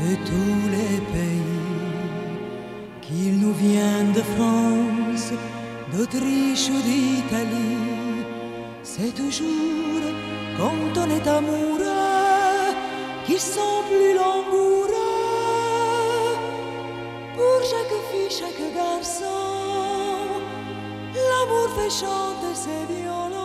de tous les pays, qu'il nous vienne de France, d'Autriche ou d'Italie, c'est toujours quand on est amoureux qu'ils sont plus langoureux. Pour chaque fille, chaque garçon, l'amour fait chanter ses violons.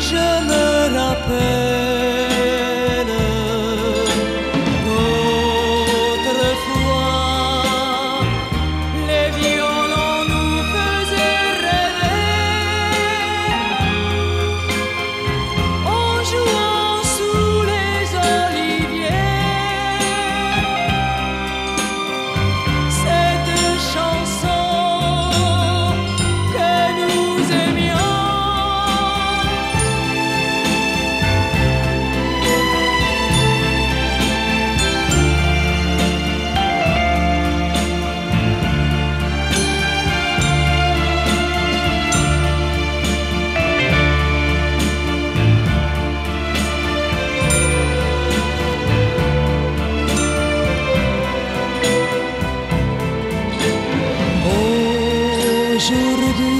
Je me rappelle jour de